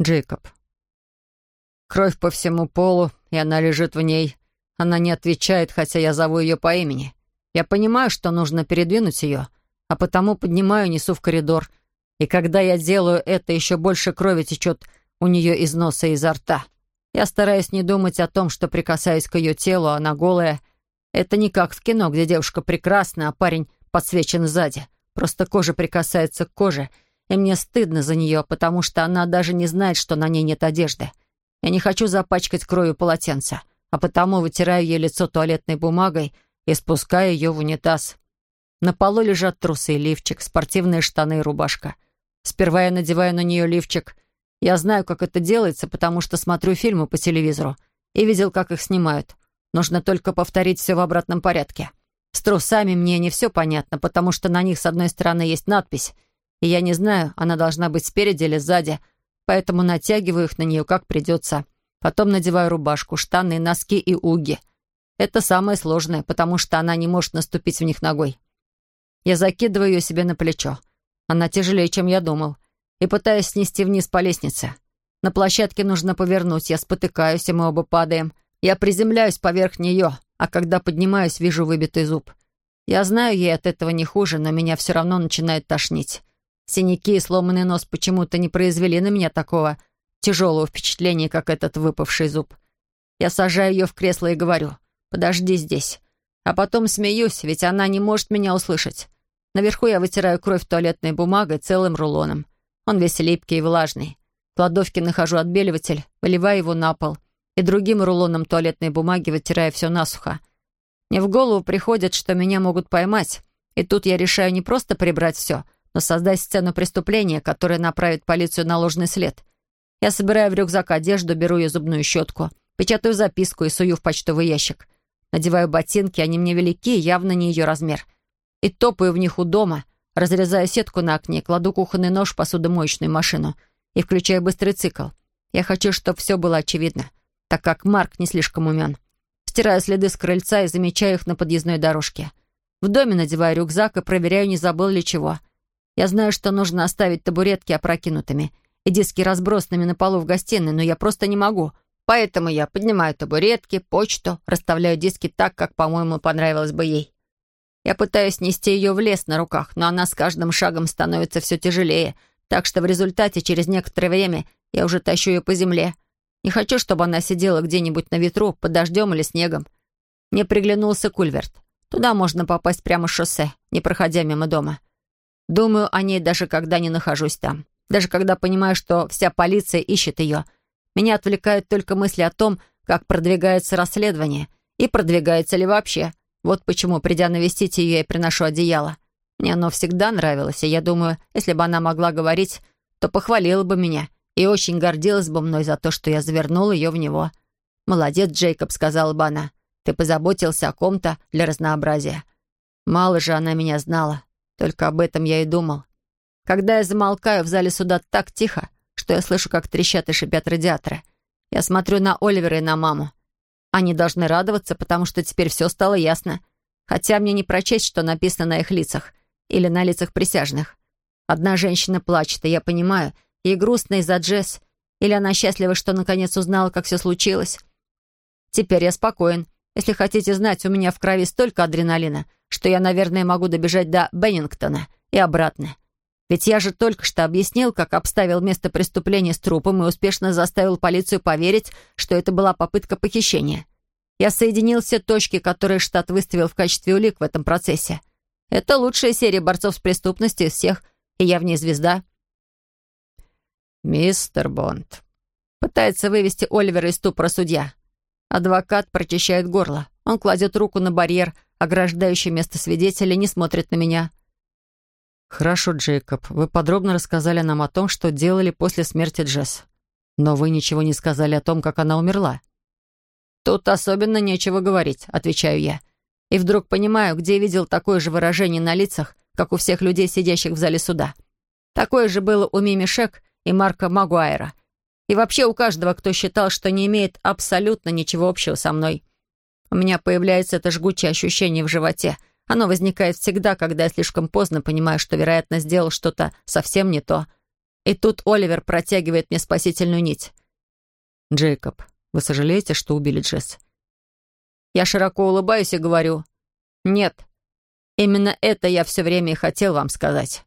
Джейкоб. Кровь по всему полу, и она лежит в ней. Она не отвечает, хотя я зову ее по имени. Я понимаю, что нужно передвинуть ее, а потому поднимаю и несу в коридор. И когда я делаю это, еще больше крови течет у нее из носа и изо рта. Я стараюсь не думать о том, что прикасаюсь к ее телу, а она голая. Это не как в кино, где девушка прекрасна, а парень подсвечен сзади. Просто кожа прикасается к коже, и мне стыдно за нее, потому что она даже не знает, что на ней нет одежды. Я не хочу запачкать кровью полотенца, а потому вытираю ей лицо туалетной бумагой и спускаю ее в унитаз. На полу лежат трусы и лифчик, спортивные штаны и рубашка. Сперва я надеваю на нее лифчик. Я знаю, как это делается, потому что смотрю фильмы по телевизору и видел, как их снимают. Нужно только повторить все в обратном порядке. С трусами мне не все понятно, потому что на них с одной стороны есть надпись, и я не знаю, она должна быть спереди или сзади, поэтому натягиваю их на нее как придется. Потом надеваю рубашку, штаны, носки и уги. Это самое сложное, потому что она не может наступить в них ногой. Я закидываю ее себе на плечо. Она тяжелее, чем я думал, и пытаюсь снести вниз по лестнице. На площадке нужно повернуть, я спотыкаюсь, и мы оба падаем. Я приземляюсь поверх нее, а когда поднимаюсь, вижу выбитый зуб. Я знаю, ей от этого не хуже, но меня все равно начинает тошнить. Синяки и сломанный нос почему-то не произвели на меня такого тяжелого впечатления, как этот выпавший зуб. Я сажаю ее в кресло и говорю, «Подожди здесь». А потом смеюсь, ведь она не может меня услышать. Наверху я вытираю кровь туалетной бумагой целым рулоном. Он весь липкий и влажный. В кладовке нахожу отбеливатель, выливаю его на пол и другим рулоном туалетной бумаги вытираю все насухо. Мне в голову приходит, что меня могут поймать, и тут я решаю не просто прибрать все, но создать сцену преступления, которая направит полицию на ложный след. Я собираю в рюкзак одежду, беру ее зубную щетку, печатаю записку и сую в почтовый ящик. Надеваю ботинки, они мне велики, явно не ее размер. И топаю в них у дома, разрезаю сетку на окне, кладу кухонный нож в посудомоечную машину и включаю быстрый цикл. Я хочу, чтобы все было очевидно, так как Марк не слишком умен. Стираю следы с крыльца и замечаю их на подъездной дорожке. В доме надеваю рюкзак и проверяю, не забыл ли чего — я знаю, что нужно оставить табуретки опрокинутыми и диски разбросанными на полу в гостиной, но я просто не могу. Поэтому я поднимаю табуретки, почту, расставляю диски так, как, по-моему, понравилось бы ей. Я пытаюсь нести ее в лес на руках, но она с каждым шагом становится все тяжелее, так что в результате через некоторое время я уже тащу ее по земле. Не хочу, чтобы она сидела где-нибудь на ветру, под дождем или снегом. Мне приглянулся кульверт. Туда можно попасть прямо с шоссе, не проходя мимо дома. Думаю о ней даже когда не нахожусь там. Даже когда понимаю, что вся полиция ищет ее. Меня отвлекают только мысли о том, как продвигается расследование. И продвигается ли вообще. Вот почему, придя навестить ее, я приношу одеяло. Мне оно всегда нравилось, и я думаю, если бы она могла говорить, то похвалила бы меня и очень гордилась бы мной за то, что я завернул ее в него. «Молодец, Джейкоб», — сказала бы она. «Ты позаботился о ком-то для разнообразия». Мало же она меня знала. Только об этом я и думал. Когда я замолкаю, в зале суда так тихо, что я слышу, как трещат и шипят радиаторы. Я смотрю на Оливера и на маму. Они должны радоваться, потому что теперь все стало ясно. Хотя мне не прочесть, что написано на их лицах или на лицах присяжных. Одна женщина плачет, и я понимаю, ей грустно из-за Джесс, или она счастлива, что наконец узнала, как все случилось. Теперь я спокоен. Если хотите знать, у меня в крови столько адреналина — что я, наверное, могу добежать до Беннингтона и обратно. Ведь я же только что объяснил, как обставил место преступления с трупом и успешно заставил полицию поверить, что это была попытка похищения. Я соединил все точки, которые штат выставил в качестве улик в этом процессе. Это лучшая серия борцов с преступностью из всех, и я в ней звезда. «Мистер Бонд», — пытается вывести Оливера из ступора судья. Адвокат прочищает горло. Он кладет руку на барьер, ограждающий место свидетеля, не смотрит на меня. «Хорошо, Джейкоб, вы подробно рассказали нам о том, что делали после смерти Джесс. Но вы ничего не сказали о том, как она умерла». «Тут особенно нечего говорить», — отвечаю я. И вдруг понимаю, где видел такое же выражение на лицах, как у всех людей, сидящих в зале суда. Такое же было у Мими Шек и Марка Магуайра. И вообще у каждого, кто считал, что не имеет абсолютно ничего общего со мной. У меня появляется это жгучее ощущение в животе. Оно возникает всегда, когда я слишком поздно понимаю, что, вероятно, сделал что-то совсем не то. И тут Оливер протягивает мне спасительную нить. «Джейкоб, вы сожалеете, что убили Джесс?» Я широко улыбаюсь и говорю, «Нет, именно это я все время и хотел вам сказать».